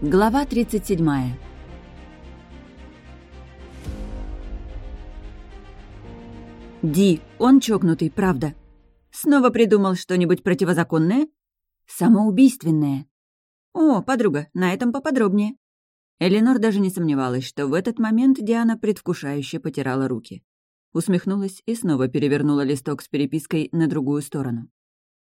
Глава 37. Ди, он чокнутый, правда. Снова придумал что-нибудь противозаконное? Самоубийственное. О, подруга, на этом поподробнее. Эленор даже не сомневалась, что в этот момент Диана предвкушающе потирала руки. Усмехнулась и снова перевернула листок с перепиской на другую сторону.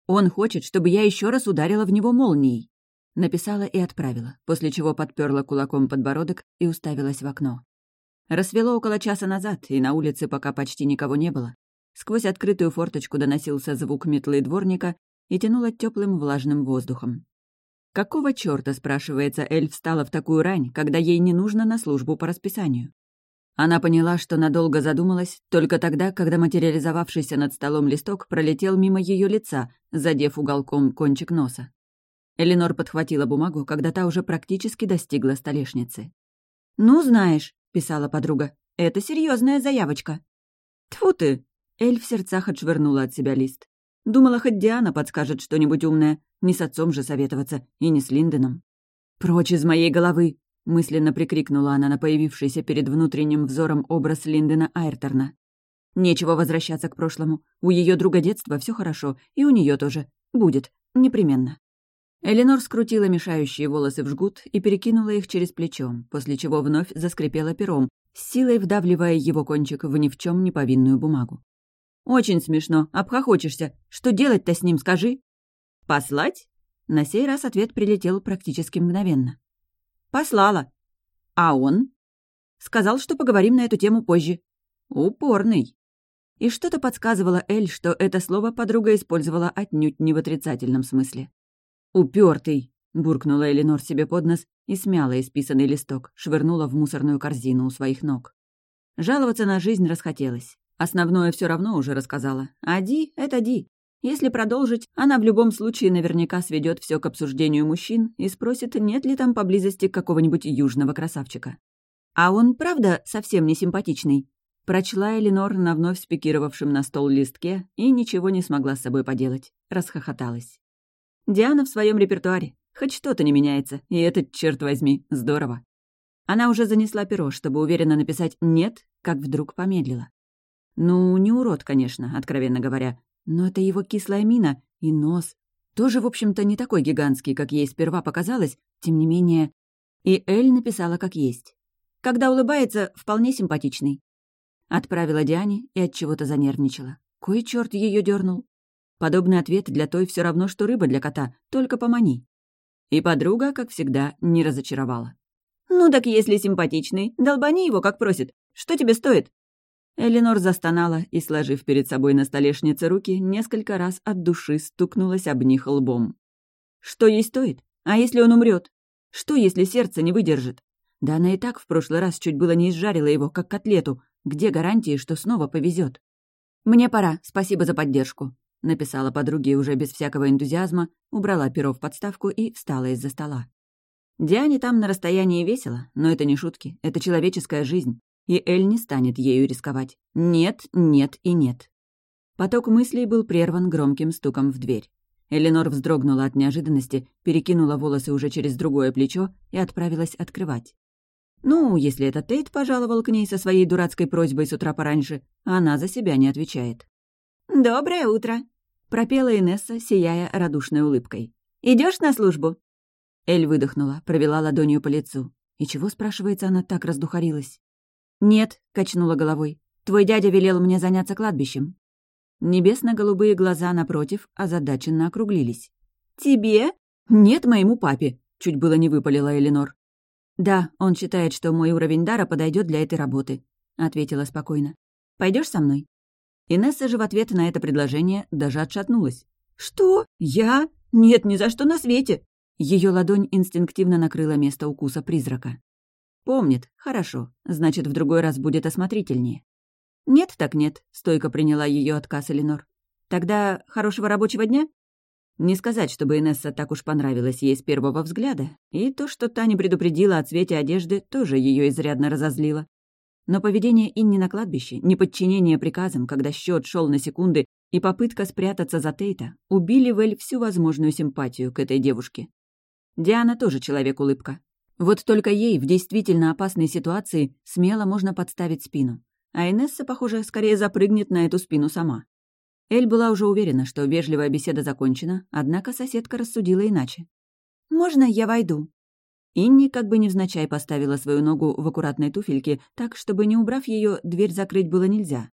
«Он хочет, чтобы я еще раз ударила в него молнией. Написала и отправила, после чего подперла кулаком подбородок и уставилась в окно. Рассвело около часа назад, и на улице пока почти никого не было. Сквозь открытую форточку доносился звук метлы дворника и тянуло теплым влажным воздухом. Какого чёрта, спрашивается, Эль встала в такую рань, когда ей не нужно на службу по расписанию? Она поняла, что надолго задумалась, только тогда, когда материализовавшийся над столом листок пролетел мимо ее лица, задев уголком кончик носа. Эленор подхватила бумагу, когда та уже практически достигла столешницы. «Ну, знаешь», — писала подруга, — «это серьезная заявочка». Тфу ты!» — Эль в сердцах отшвырнула от себя лист. Думала, хоть Диана подскажет что-нибудь умное, не с отцом же советоваться, и не с Линденом. «Прочь из моей головы!» — мысленно прикрикнула она на появившийся перед внутренним взором образ Линдена Айрторна. «Нечего возвращаться к прошлому. У ее друга детства все хорошо, и у нее тоже. Будет. Непременно». Эленор скрутила мешающие волосы в жгут и перекинула их через плечо, после чего вновь заскрипела пером, с силой вдавливая его кончик в ни в чем не повинную бумагу. «Очень смешно. Обхохочешься. Что делать-то с ним, скажи?» «Послать?» На сей раз ответ прилетел практически мгновенно. «Послала». «А он?» «Сказал, что поговорим на эту тему позже». «Упорный». И что-то подсказывало Эль, что это слово подруга использовала отнюдь не в отрицательном смысле. «Упертый!» — буркнула Эленор себе под нос и смяла исписанный листок, швырнула в мусорную корзину у своих ног. Жаловаться на жизнь расхотелось. Основное все равно уже рассказала. А Ди — это Ди. Если продолжить, она в любом случае наверняка сведет все к обсуждению мужчин и спросит, нет ли там поблизости какого-нибудь южного красавчика. «А он, правда, совсем не симпатичный?» Прочла Эленор на вновь спикировавшем на стол листке и ничего не смогла с собой поделать. Расхохоталась. Диана в своем репертуаре. Хоть что-то не меняется, и это, черт возьми, здорово. Она уже занесла перо, чтобы уверенно написать «нет», как вдруг помедлила. Ну, не урод, конечно, откровенно говоря, но это его кислая мина и нос. Тоже, в общем-то, не такой гигантский, как ей сперва показалось, тем не менее... И Эль написала как есть. Когда улыбается, вполне симпатичный. Отправила Диане и от чего то занервничала. Кой черт ее дернул? Подобный ответ для той все равно, что рыба для кота, только помани. И подруга, как всегда, не разочаровала. «Ну так если симпатичный, долбани его, как просит. Что тебе стоит?» Эленор застонала и, сложив перед собой на столешнице руки, несколько раз от души стукнулась об них лбом. «Что ей стоит? А если он умрет? Что, если сердце не выдержит? Да она и так в прошлый раз чуть было не изжарила его, как котлету. Где гарантии, что снова повезет? «Мне пора, спасибо за поддержку», Написала подруге уже без всякого энтузиазма, убрала перо в подставку и встала из-за стола. Диане там на расстоянии весело, но это не шутки, это человеческая жизнь, и Эль не станет ею рисковать. Нет, нет и нет. Поток мыслей был прерван громким стуком в дверь. Эленор вздрогнула от неожиданности, перекинула волосы уже через другое плечо и отправилась открывать. Ну, если это Тейт пожаловал к ней со своей дурацкой просьбой с утра пораньше, она за себя не отвечает. «Доброе утро!» Пропела Инесса, сияя радушной улыбкой. Идешь на службу?» Эль выдохнула, провела ладонью по лицу. И чего, спрашивается, она так раздухарилась? «Нет», — качнула головой, — «твой дядя велел мне заняться кладбищем». Небесно-голубые глаза напротив озадаченно округлились. «Тебе?» «Нет, моему папе», — чуть было не выпалила Эленор. «Да, он считает, что мой уровень дара подойдет для этой работы», — ответила спокойно. Пойдешь со мной?» Инесса же в ответ на это предложение даже отшатнулась. «Что? Я? Нет, ни за что на свете!» Ее ладонь инстинктивно накрыла место укуса призрака. «Помнит. Хорошо. Значит, в другой раз будет осмотрительнее». «Нет, так нет», — стойко приняла ее отказ Эленор. «Тогда хорошего рабочего дня?» Не сказать, чтобы Инесса так уж понравилась ей с первого взгляда, и то, что та не предупредила о цвете одежды, тоже ее изрядно разозлило. Но поведение Инни на кладбище, неподчинение приказам, когда счет шел на секунды, и попытка спрятаться за Тейта убили в Эль всю возможную симпатию к этой девушке. Диана тоже человек-улыбка. Вот только ей в действительно опасной ситуации смело можно подставить спину. А Инесса, похоже, скорее запрыгнет на эту спину сама. Эль была уже уверена, что вежливая беседа закончена, однако соседка рассудила иначе. «Можно я войду?» Инни как бы невзначай поставила свою ногу в аккуратной туфельке, так, чтобы, не убрав ее, дверь закрыть было нельзя.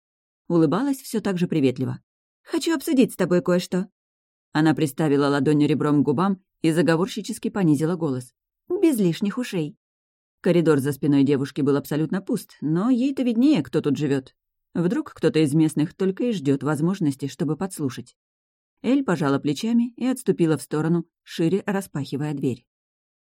Улыбалась все так же приветливо. «Хочу обсудить с тобой кое-что». Она приставила ладонь ребром к губам и заговорщически понизила голос. «Без лишних ушей». Коридор за спиной девушки был абсолютно пуст, но ей-то виднее, кто тут живет. Вдруг кто-то из местных только и ждет возможности, чтобы подслушать. Эль пожала плечами и отступила в сторону, шире распахивая дверь.